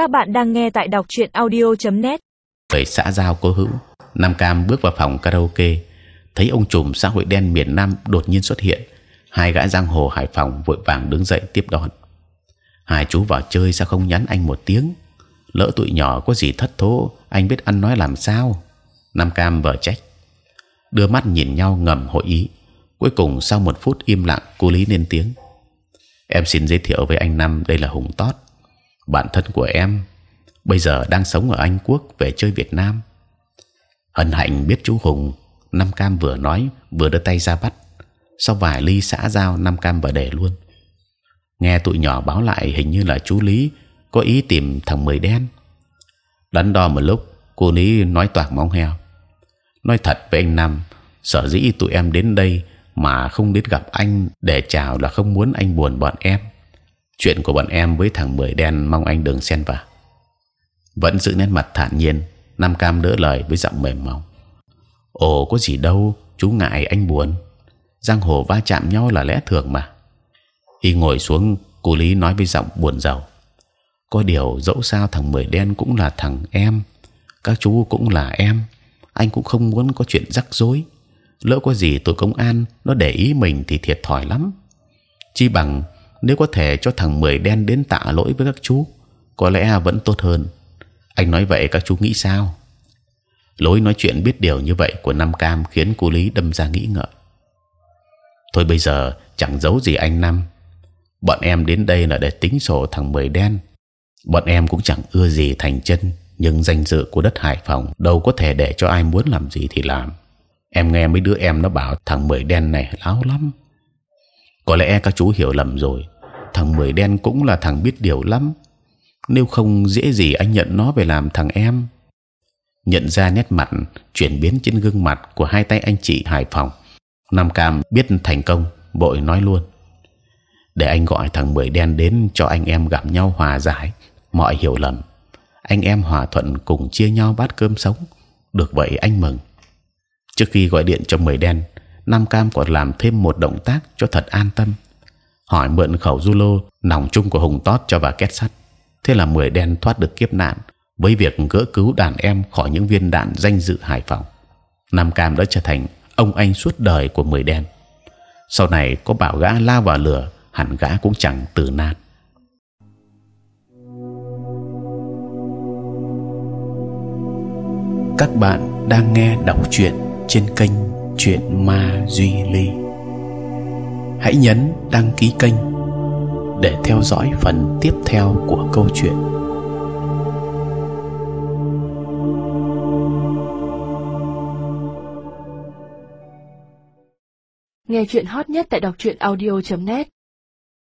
Các bạn đang nghe tại đọc truyện audio.net. Về xã giao cố hữu, Nam Cam bước vào phòng karaoke, thấy ông trùm xã hội đen miền Nam đột nhiên xuất hiện. Hai gã giang hồ Hải Phòng vội vàng đứng dậy tiếp đón. Hai chú vào chơi sao không nhắn anh một tiếng? Lỡ tụi nhỏ có gì thất thố, anh biết ăn nói làm sao? Nam Cam vờ trách, đưa mắt nhìn nhau ngầm hội ý. Cuối cùng sau một phút im lặng, cô lý lên tiếng: Em xin giới thiệu với anh Năm, đây là Hùng Tót, bạn thân của em, bây giờ đang sống ở Anh Quốc về chơi Việt Nam. Hân hạnh biết chú Hùng. Nam Cam vừa nói vừa đưa tay ra bắt. Sau vài ly xã giao, Nam Cam và để luôn. Nghe tụi nhỏ báo lại hình như là chú Lý có ý tìm thằng mười đen. đắn đo một lúc, cô Lý nói toạc móng heo. Nói thật với anh Nam, sở dĩ tụi em đến đây mà không đến gặp anh để chào là không muốn anh buồn bọn em. Chuyện của bọn em với thằng mười đen mong anh đừng xen vào. Vẫn giữ nét mặt thản nhiên, Nam Cam đỡ lời với giọng mềm mỏng. Ồ có gì đâu, chú ngại anh buồn. Giang hồ va chạm nhau là lẽ thường mà. Y ngồi xuống, cô lý nói với giọng buồn rầu. Có điều dẫu sao thằng mười đen cũng là thằng em, các chú cũng là em. Anh cũng không muốn có chuyện rắc rối lỡ có gì tôi công an nó để ý mình thì thiệt thòi lắm chi bằng nếu có thể cho thằng mười đen đến tạ lỗi với các chú, có lẽ vẫn tốt hơn. Anh nói vậy, các chú nghĩ sao? Lối nói chuyện biết điều như vậy của Nam Cam khiến cô Lý đâm ra nghĩ ngợi. Thôi bây giờ, chẳng giấu gì anh Năm bọn em đến đây là để tính sổ thằng mười đen. Bọn em cũng chẳng ưa gì thành chân, nhưng danh dự của đất Hải Phòng đâu có thể để cho ai muốn làm gì thì làm. Em nghe mấy đứa em nó bảo thằng mười đen này láo lắm. Có lẽ các chú hiểu lầm rồi thằng mười đen cũng là thằng biết điều lắm. Nếu không dễ gì anh nhận nó về làm thằng em. Nhận ra nét mặt, chuyển biến trên gương mặt của hai tay anh chị Hải Phòng, Nam Cam biết thành công bội nói luôn. Để anh gọi thằng mười đen đến cho anh em gặp nhau hòa giải, mọi hiểu lầm. Anh em hòa thuận cùng chia nhau bát cơm sống. Được vậy anh mừng. Trước khi gọi điện cho mười đen, nam cam còn làm thêm một động tác cho thật an tâm hỏi mượn khẩu du lô, nòng chung của hùng tót cho bà két sắt thế là mười đen thoát được kiếp nạn, với việc gỡ cứu đàn em khỏi những viên đạn danh dự hải phòng nam cam đã trở thành ông anh suốt đời của mười đen sau này có bảo gã lao vào lửa, hẳn gã cũng chẳng tử nạn. các bạn đang nghe đọc truyện trên kênh Chuyện Ma Duy Ly. Hãy nhấn đăng ký kênh để theo dõi phần tiếp theo của câu chuyện. Nghe chuyện hot nhất tại đọc truyện audio.net